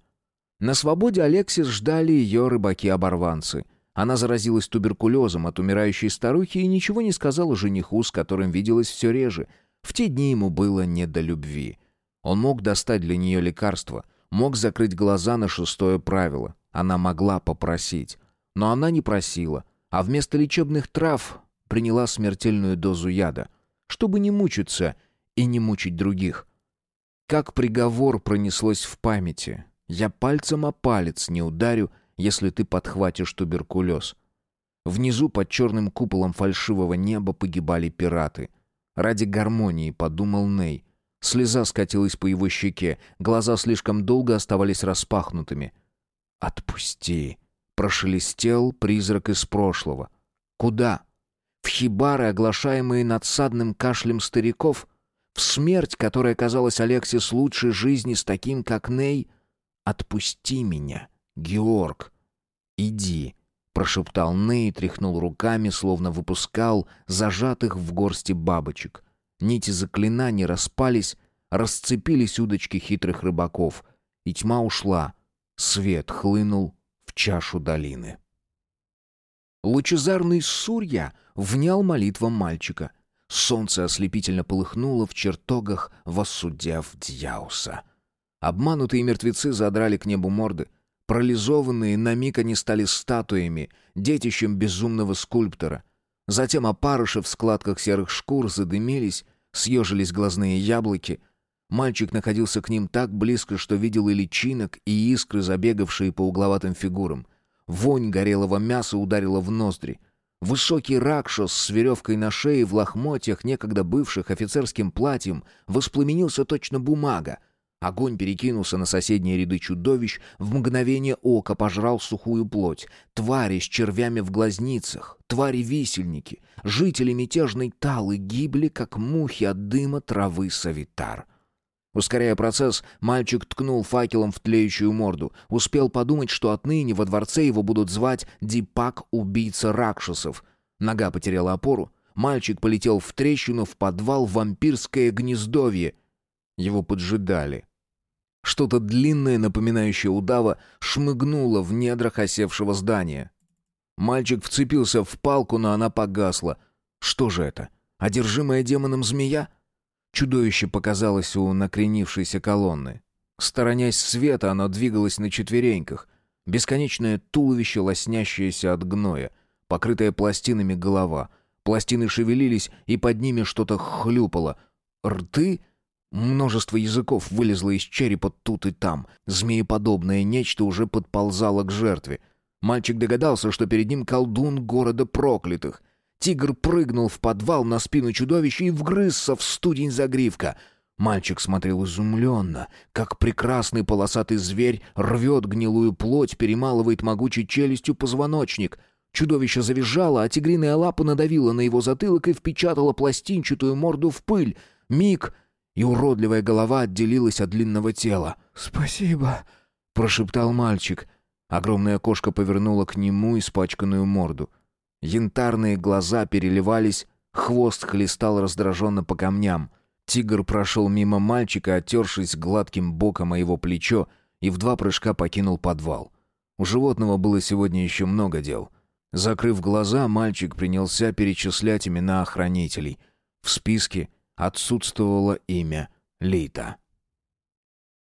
На свободе Алексис ждали ее рыбаки-оборванцы. Она заразилась туберкулезом от умирающей старухи и ничего не сказала жениху, с которым виделась все реже. В те дни ему было не до любви. Он мог достать для нее лекарство, мог закрыть глаза на шестое правило. Она могла попросить. Но она не просила, а вместо лечебных трав приняла смертельную дозу яда, чтобы не мучиться и не мучить других. Как приговор пронеслось в памяти. Я пальцем о палец не ударю, если ты подхватишь туберкулез. Внизу под черным куполом фальшивого неба погибали пираты. Ради гармонии, подумал Ней. Слеза скатилась по его щеке, глаза слишком долго оставались распахнутыми. «Отпусти!» — прошелестел призрак из прошлого. «Куда?» В хибары, оглашаемые надсадным кашлем стариков? В смерть, которая казалась Алексис лучшей жизни с таким, как Ней? «Отпусти меня, Георг!» «Иди!» — прошептал Ней тряхнул руками, словно выпускал зажатых в горсти бабочек. Нити заклинаний распались, расцепились удочки хитрых рыбаков, и тьма ушла. Свет хлынул в чашу долины. Лучезарный Сурья внял молитвам мальчика. Солнце ослепительно полыхнуло в чертогах, воссудев Дьяуса. Обманутые мертвецы задрали к небу морды. Парализованные на миг они стали статуями, детищем безумного скульптора. Затем опарыши в складках серых шкур задымились, съежились глазные яблоки. Мальчик находился к ним так близко, что видел и личинок, и искры, забегавшие по угловатым фигурам. Вонь горелого мяса ударила в ноздри. Высокий ракшос с веревкой на шее в лохмотьях, некогда бывших офицерским платьем, воспламенился точно бумага — Огонь перекинулся на соседние ряды чудовищ, в мгновение ока пожрал сухую плоть. Твари с червями в глазницах, твари-висельники, жители мятежной Талы гибли, как мухи от дыма травы савитар. Ускоряя процесс, мальчик ткнул факелом в тлеющую морду. Успел подумать, что отныне во дворце его будут звать Дипак, убийца Ракшасов. Нога потеряла опору. Мальчик полетел в трещину в подвал вампирское гнездовье. Его поджидали. Что-то длинное, напоминающее удава, шмыгнуло в недрах осевшего здания. Мальчик вцепился в палку, но она погасла. Что же это? Одержимая демоном змея? Чудовище показалось у накренившейся колонны. Сторонясь света, оно двигалось на четвереньках. Бесконечное туловище, лоснящееся от гноя, покрытая пластинами голова. Пластины шевелились, и под ними что-то хлюпало. Рты — Множество языков вылезло из черепа тут и там. Змееподобное нечто уже подползало к жертве. Мальчик догадался, что перед ним колдун города проклятых. Тигр прыгнул в подвал на спину чудовища и вгрызся в студень загривка. Мальчик смотрел изумленно, как прекрасный полосатый зверь рвет гнилую плоть, перемалывает могучей челюстью позвоночник — Чудовище завизжало, а тигриная лапа надавила на его затылок и впечатала пластинчатую морду в пыль. Миг, и уродливая голова отделилась от длинного тела. «Спасибо», — прошептал мальчик. Огромная кошка повернула к нему испачканную морду. Янтарные глаза переливались, хвост хлестал раздраженно по камням. Тигр прошел мимо мальчика, оттершись гладким боком о его плечо, и в два прыжка покинул подвал. У животного было сегодня еще много дел. Закрыв глаза, мальчик принялся перечислять имена охранителей. В списке отсутствовало имя Лита.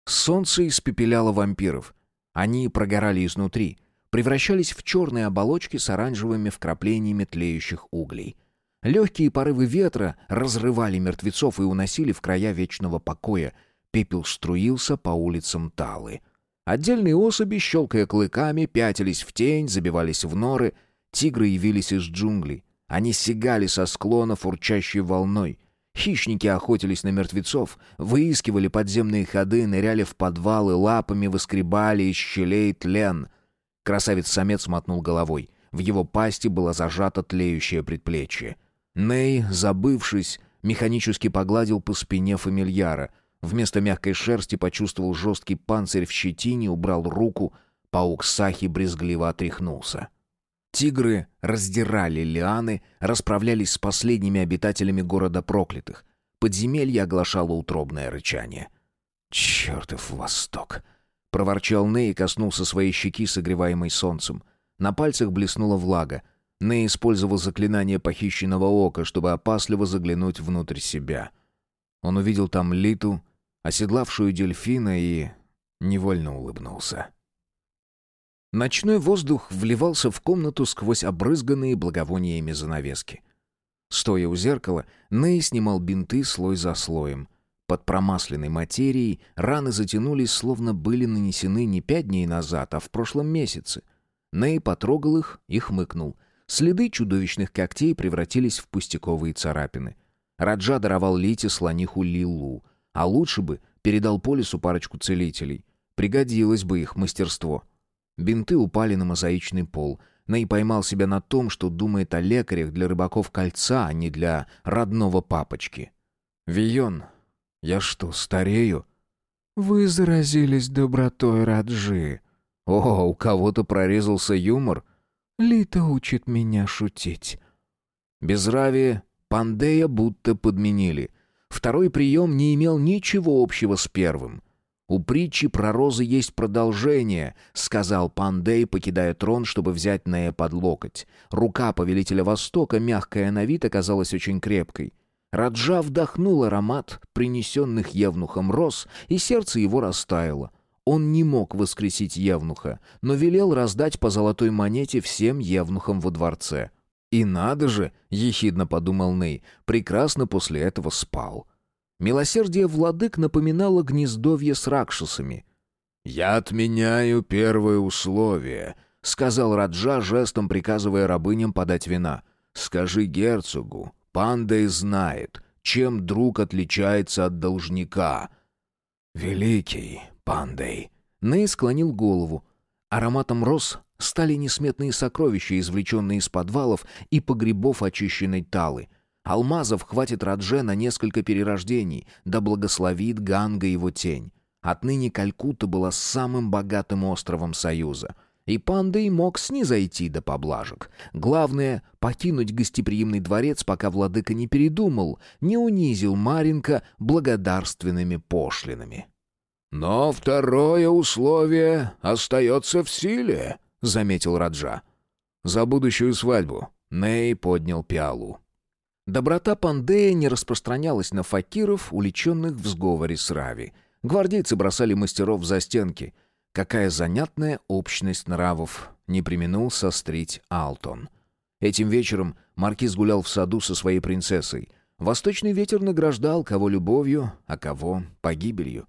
Солнце испепеляло вампиров. Они прогорали изнутри, превращались в черные оболочки с оранжевыми вкраплениями тлеющих углей. Легкие порывы ветра разрывали мертвецов и уносили в края вечного покоя. Пепел струился по улицам Талы. Отдельные особи, щелкая клыками, пятились в тень, забивались в норы. Тигры явились из джунглей. Они сигали со склонов урчащей волной. Хищники охотились на мертвецов, выискивали подземные ходы, ныряли в подвалы, лапами выскребали из щелей тлен. Красавец-самец мотнул головой. В его пасти было зажато тлеющее предплечье. Ней, забывшись, механически погладил по спине фамильяра. Вместо мягкой шерсти почувствовал жесткий панцирь в щетине, убрал руку. Паук Сахи брезгливо отряхнулся. Тигры раздирали лианы, расправлялись с последними обитателями города проклятых. Подземелье оглашало утробное рычание. «Чертов восток!» — проворчал Ней и коснулся своей щеки, согреваемой солнцем. На пальцах блеснула влага. Ней использовал заклинание похищенного ока, чтобы опасливо заглянуть внутрь себя. Он увидел там Литу, оседлавшую дельфина, и невольно улыбнулся. Ночной воздух вливался в комнату сквозь обрызганные благовониями занавески. Стоя у зеркала, Ней снимал бинты слой за слоем. Под промасленной материей раны затянулись, словно были нанесены не пять дней назад, а в прошлом месяце. Ней потрогал их и хмыкнул. Следы чудовищных когтей превратились в пустяковые царапины. Раджа даровал Лите слониху Лилу, а лучше бы передал по лесу парочку целителей. Пригодилось бы их мастерство. Бинты упали на мозаичный пол. Ней поймал себя на том, что думает о лекарях для рыбаков кольца, а не для родного папочки. «Вион, я что, старею?» «Вы заразились добротой Раджи». «О, у кого-то прорезался юмор». «Лита учит меня шутить». Безравие Пандея будто подменили. Второй прием не имел ничего общего с первым. «У притчи про розы есть продолжение», — сказал Пандей, покидая трон, чтобы взять Нея под локоть. Рука повелителя Востока, мягкая на вид, оказалась очень крепкой. Раджа вдохнул аромат принесенных Евнухом роз, и сердце его растаяло. Он не мог воскресить Евнуха, но велел раздать по золотой монете всем Евнухам во дворце. «И надо же!» — ехидно подумал Ней. «Прекрасно после этого спал». Милосердие владык напоминало гнездовье с ракшасами. «Я отменяю первое условие», — сказал Раджа, жестом приказывая рабыням подать вина. «Скажи герцогу, пандой знает, чем друг отличается от должника». «Великий пандой», — Ней склонил голову. Ароматом роз стали несметные сокровища, извлеченные из подвалов и погребов очищенной талы — Алмазов хватит Радже на несколько перерождений, да благословит Ганга его тень. Отныне Калькутта была самым богатым островом Союза. И Пандей мог снизойти до поблажек. Главное — покинуть гостеприимный дворец, пока владыка не передумал, не унизил Маринка благодарственными пошлинами. «Но второе условие остается в силе», — заметил Раджа. «За будущую свадьбу». Ней поднял пиалу. Доброта Пандея не распространялась на факиров, уличенных в сговоре с Рави. Гвардейцы бросали мастеров за стенки. Какая занятная общность нравов, не применул сострить Алтон. Этим вечером маркиз гулял в саду со своей принцессой. Восточный ветер награждал кого любовью, а кого погибелью.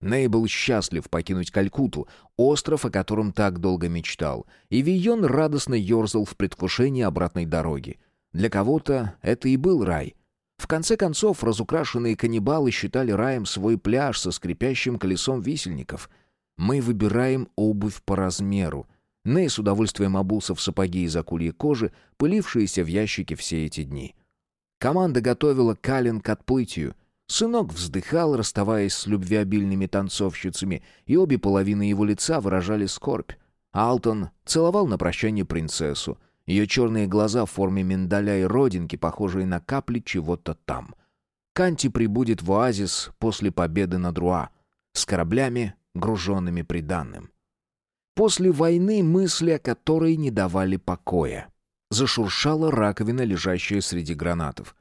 Ней был счастлив покинуть Калькуту, остров, о котором так долго мечтал, и Вийон радостно ерзал в предвкушении обратной дороги — для кого-то это и был рай. В конце концов, разукрашенные каннибалы считали раем свой пляж со скрипящим колесом висельников. Мы выбираем обувь по размеру. Ней с удовольствием обулся в сапоги из акульей кожи, пылившиеся в ящике все эти дни. Команда готовила Калин к отплытию. Сынок вздыхал, расставаясь с любвеобильными танцовщицами, и обе половины его лица выражали скорбь. Алтон целовал на прощание принцессу. Ее черные глаза в форме миндаля и родинки, похожие на капли чего-то там. Канти прибудет в оазис после победы над Руа с кораблями, груженными приданным. После войны мысли о которой не давали покоя. Зашуршала раковина, лежащая среди гранатов.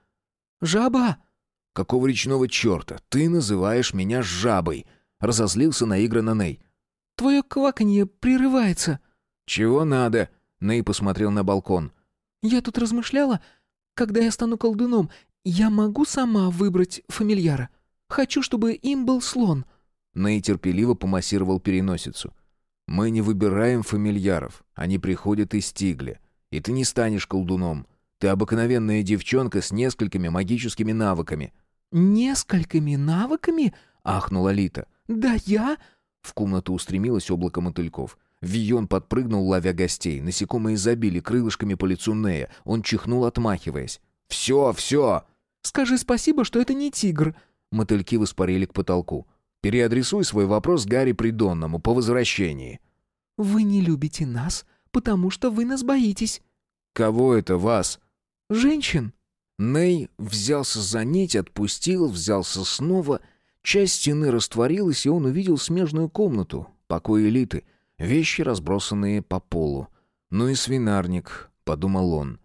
«Жаба!» «Какого речного черта? Ты называешь меня жабой!» Разозлился наигранно Ней. «Твое кваканье прерывается». «Чего надо?» Ней посмотрел на балкон. «Я тут размышляла, когда я стану колдуном, я могу сама выбрать фамильяра. Хочу, чтобы им был слон». Ней терпеливо помассировал переносицу. «Мы не выбираем фамильяров. Они приходят из Тигля. И ты не станешь колдуном. Ты обыкновенная девчонка с несколькими магическими навыками». «Несколькими навыками?» — ахнула Лита. «Да я...» В комнату устремилось облако мотыльков. Вион подпрыгнул, ловя гостей. Насекомые забили крылышками по лицу Нея. Он чихнул, отмахиваясь. «Все, все!» «Скажи спасибо, что это не тигр!» Мотыльки воспарили к потолку. «Переадресуй свой вопрос Гарри Придонному по возвращении». Вы не любите нас, потому что вы нас боитесь». «Кого это вас?» «Женщин». Ней взялся за нить, отпустил, взялся снова. Часть стены растворилась, и он увидел смежную комнату, покой элиты, вещи, разбросанные по полу. «Ну и свинарник», — подумал он.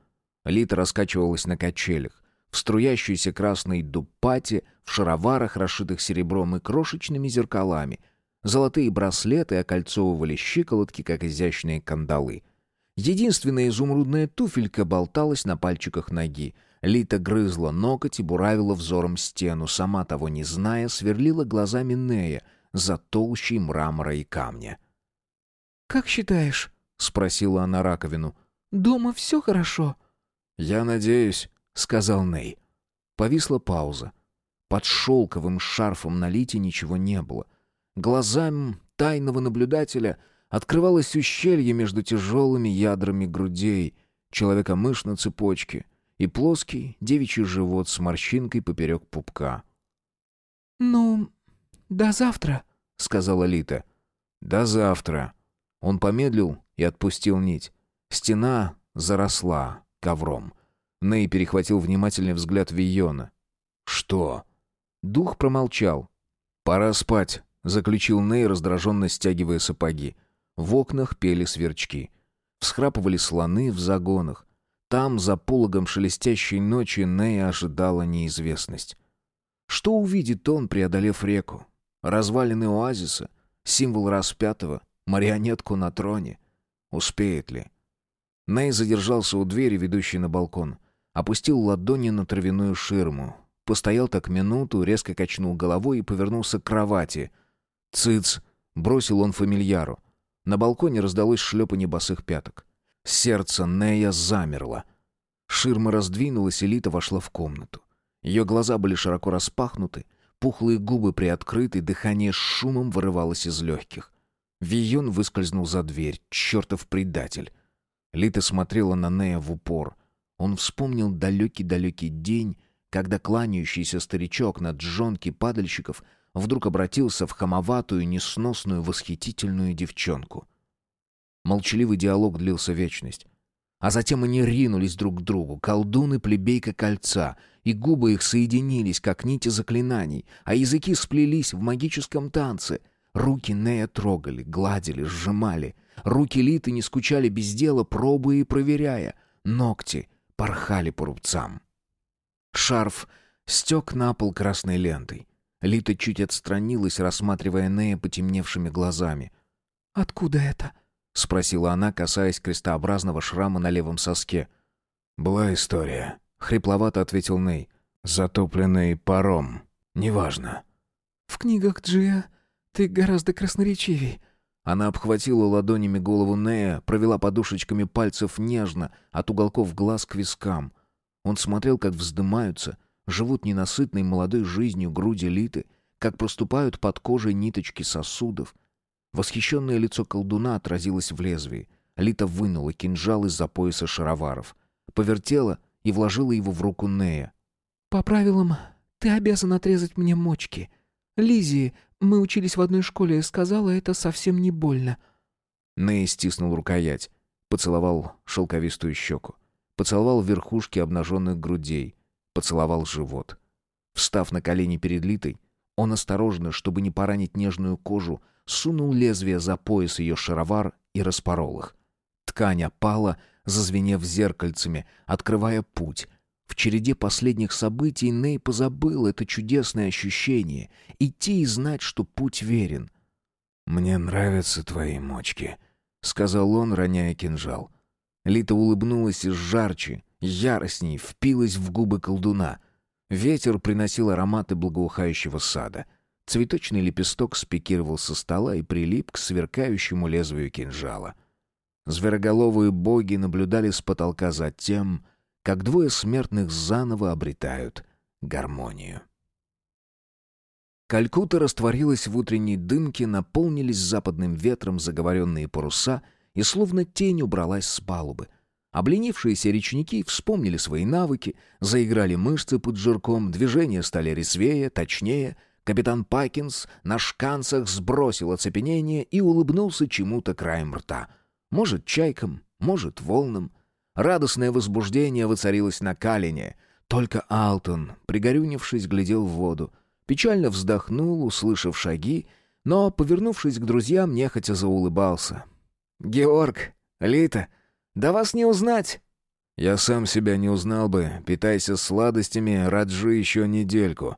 Лита раскачивалась на качелях, в струящейся красной дупате, в шароварах, расшитых серебром и крошечными зеркалами. Золотые браслеты окольцовывали щиколотки, как изящные кандалы. Единственная изумрудная туфелька болталась на пальчиках ноги. Лита грызла ноготь и буравила взором стену, сама того не зная, сверлила глазами Нея за толщей мрамора и камня. «Как считаешь?» — спросила она раковину. «Дома все хорошо?» «Я надеюсь», — сказал Ней. Повисла пауза. Под шелковым шарфом на Лите ничего не было. Глазам тайного наблюдателя открывалось ущелье между тяжелыми ядрами грудей, человека мышь на цепочке и плоский девичий живот с морщинкой поперек пупка. «Ну, до завтра», — сказала Лита. «До завтра». Он помедлил и отпустил нить. Стена заросла ковром. Ней перехватил внимательный взгляд Вийона. «Что?» Дух промолчал. «Пора спать», — заключил Ней, раздраженно стягивая сапоги. В окнах пели сверчки. Всхрапывали слоны в загонах. Там, за пологом шелестящей ночи, Ней ожидала неизвестность. Что увидит он, преодолев реку? Развалины оазиса? Символ распятого? Марионетку на троне? Успеет ли? Ней задержался у двери, ведущей на балкон. Опустил ладони на травяную ширму. Постоял так минуту, резко качнул головой и повернулся к кровати. «Цыц!» — бросил он фамильяру. На балконе раздалось шлепанье босых пяток. Сердце Нея замерло. Ширма раздвинулась, и Лита вошла в комнату. Ее глаза были широко распахнуты, пухлые губы приоткрыты, дыхание с шумом вырывалось из легких. Вион выскользнул за дверь, чертов предатель. Лита смотрела на Нея в упор. Он вспомнил далекий-далекий день, когда кланяющийся старичок на джонке падальщиков вдруг обратился в хамоватую, несносную, восхитительную девчонку. Молчаливый диалог длился вечность. А затем они ринулись друг к другу, колдун и плебейка кольца, и губы их соединились, как нити заклинаний, а языки сплелись в магическом танце. Руки Нея трогали, гладили, сжимали. Руки Литы не скучали без дела, пробуя и проверяя. Ногти порхали по рубцам. Шарф стек на пол красной лентой. Лита чуть отстранилась, рассматривая Нея потемневшими глазами. «Откуда это?» — спросила она, касаясь крестообразного шрама на левом соске. «Была история», — хрипловато ответил Ней. «Затопленный паром. Неважно». «В книгах Джия ты гораздо красноречивей». Она обхватила ладонями голову Нея, провела подушечками пальцев нежно, от уголков глаз к вискам. Он смотрел, как вздымаются, живут ненасытной молодой жизнью груди Литы, как проступают под кожей ниточки сосудов. Восхищенное лицо колдуна отразилось в лезвии. Лита вынула кинжал из-за пояса шароваров. Повертела и вложила его в руку Нея. «По правилам, ты обязан отрезать мне мочки. Лизи, мы учились в одной школе, сказала, это совсем не больно». Ней стиснул рукоять, поцеловал шелковистую щеку, поцеловал верхушки обнаженных грудей, поцеловал живот. Встав на колени перед Литой, он осторожно, чтобы не поранить нежную кожу, сунул лезвие за пояс ее шаровар и распорол их. Ткань опала, зазвенев зеркальцами, открывая путь. В череде последних событий Ней позабыл это чудесное ощущение — идти и знать, что путь верен. «Мне нравятся твои мочки», — сказал он, роняя кинжал. Лита улыбнулась и жарче, яростней впилась в губы колдуна. Ветер приносил ароматы благоухающего сада — Цветочный лепесток спикировал со стола и прилип к сверкающему лезвию кинжала. Звероголовые боги наблюдали с потолка за тем, как двое смертных заново обретают гармонию. Калькутта растворилась в утренней дымке, наполнились западным ветром заговоренные паруса и словно тень убралась с палубы. Обленившиеся речники вспомнили свои навыки, заиграли мышцы под жирком, движения стали резвее, точнее — Капитан Пакинс на шканцах сбросил оцепенение и улыбнулся чему-то краем рта. Может, чайкам, может, волнам. Радостное возбуждение воцарилось на Калине. Только Алтон, пригорюнившись, глядел в воду. Печально вздохнул, услышав шаги, но, повернувшись к друзьям, нехотя заулыбался. «Георг, Лита, да вас не узнать!» «Я сам себя не узнал бы, питайся сладостями, раджи еще недельку»,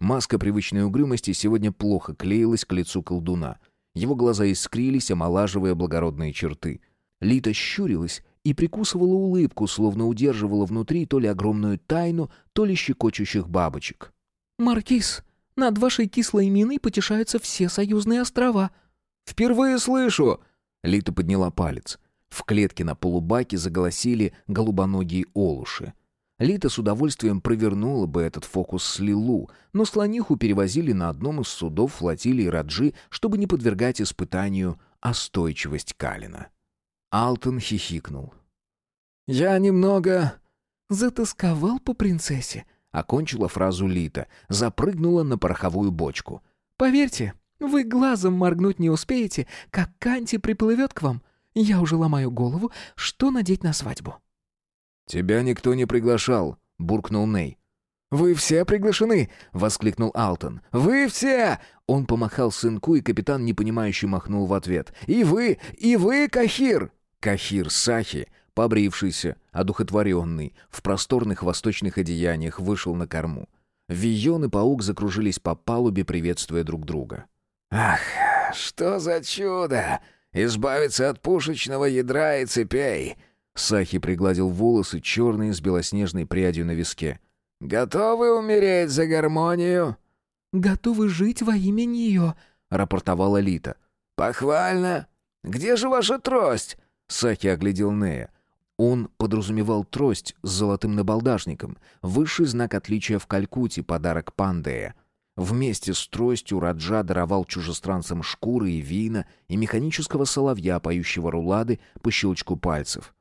Маска привычной угрюмости сегодня плохо клеилась к лицу колдуна. Его глаза искрились, омолаживая благородные черты. Лита щурилась и прикусывала улыбку, словно удерживала внутри то ли огромную тайну, то ли щекочущих бабочек. «Маркиз, над вашей кислой миной потешаются все союзные острова». «Впервые слышу!» Лита подняла палец. В клетке на полубаке заголосили голубоногие олуши. Лита с удовольствием провернула бы этот фокус с Лилу, но слониху перевозили на одном из судов флотилии Раджи, чтобы не подвергать испытанию остойчивость Калина. Алтон хихикнул. «Я немного...» «Затасковал по принцессе», — окончила фразу Лита, запрыгнула на пороховую бочку. «Поверьте, вы глазом моргнуть не успеете, как Канти приплывет к вам. Я уже ломаю голову, что надеть на свадьбу». «Тебя никто не приглашал», — буркнул Ней. «Вы все приглашены!» — воскликнул Алтон. «Вы все!» Он помахал сынку, и капитан непонимающе махнул в ответ. «И вы! И вы, Кахир!» Кахир Сахи, побрившийся, одухотворенный, в просторных восточных одеяниях, вышел на корму. Вион и паук закружились по палубе, приветствуя друг друга. «Ах, что за чудо! Избавиться от пушечного ядра и цепей!» Сахи пригладил волосы, черные с белоснежной прядью на виске. «Готовы умереть за гармонию?» «Готовы жить во имя нее», — рапортовала Лита. «Похвально! Где же ваша трость?» Сахи оглядел Нея. Он подразумевал трость с золотым набалдашником, высший знак отличия в Калькутте, подарок Пандея. Вместе с тростью Раджа даровал чужестранцам шкуры и вина и механического соловья, поющего рулады по щелчку пальцев.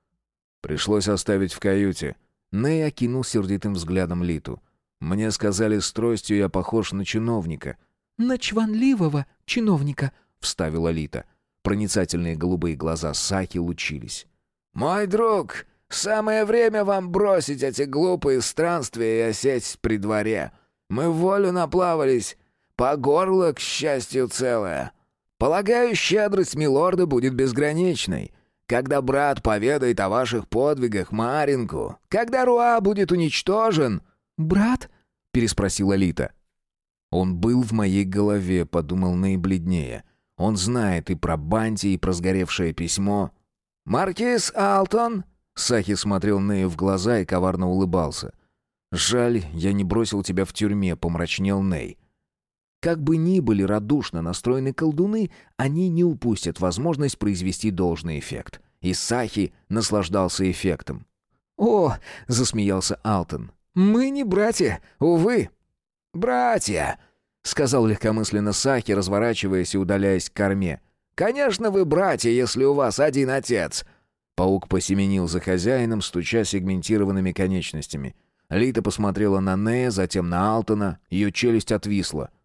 Пришлось оставить в каюте. Ней окинул сердитым взглядом Литу. Мне сказали, с тростью я похож на чиновника. «На чванливого чиновника», — вставила Лита. Проницательные голубые глаза Саки лучились. «Мой друг, самое время вам бросить эти глупые странствия и осесть при дворе. Мы в волю наплавались, по горло, к счастью, целое. Полагаю, щедрость милорда будет безграничной. Когда брат поведает о ваших подвигах Маринку, когда Руа будет уничтожен...» «Брат?» — переспросила Лита. «Он был в моей голове», — подумал наибледнее. «Он знает и про Банти, и про сгоревшее письмо». «Маркиз Алтон?» Сахи смотрел Нею в глаза и коварно улыбался. «Жаль, я не бросил тебя в тюрьме», — помрачнел Ней. Как бы ни были радушно настроены колдуны, они не упустят возможность произвести должный эффект. И Сахи наслаждался эффектом. «О!» — засмеялся Алтон. «Мы не братья, увы!» «Братья!» — сказал легкомысленно Сахи, разворачиваясь и удаляясь к корме. «Конечно вы братья, если у вас один отец!» Паук посеменил за хозяином, стуча сегментированными конечностями. Лита посмотрела на Нея, затем на Алтона, ее челюсть отвисла —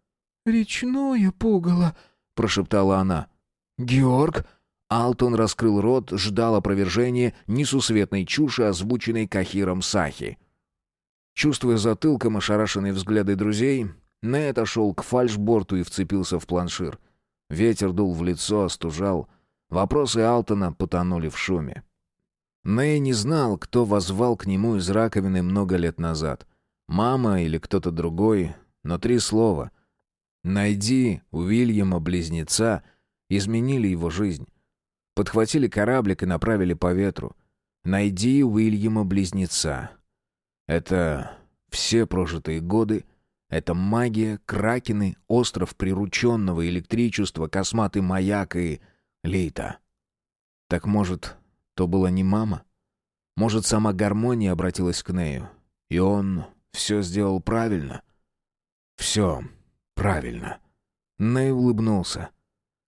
«Речное пугало», — прошептала она. «Георг?» Алтон раскрыл рот, ждал опровержения несусветной чуши, озвученной Кахиром Сахи. Чувствуя затылком ошарашенные взгляды друзей, Нэй отошел к фальшборту и вцепился в планшир. Ветер дул в лицо, остужал. Вопросы Алтона потонули в шуме. Нэй не знал, кто возвал к нему из раковины много лет назад. Мама или кто-то другой, но три слова — Найди Уильяма-близнеца изменили его жизнь. Подхватили кораблик и направили по ветру. Найди Уильяма-близнеца. Это все прожитые годы, это магия, кракены, остров прирученного электричества, косматый маяк и лейта. Так может, то была не мама? Может, сама гармония обратилась к Нею, и он все сделал правильно? Все Правильно. Ней улыбнулся.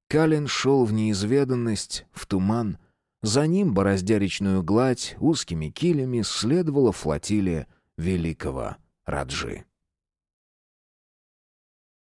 Калин шел в неизведанность, в туман. За ним, бороздя речную гладь, узкими килями следовала флотилия великого Раджи.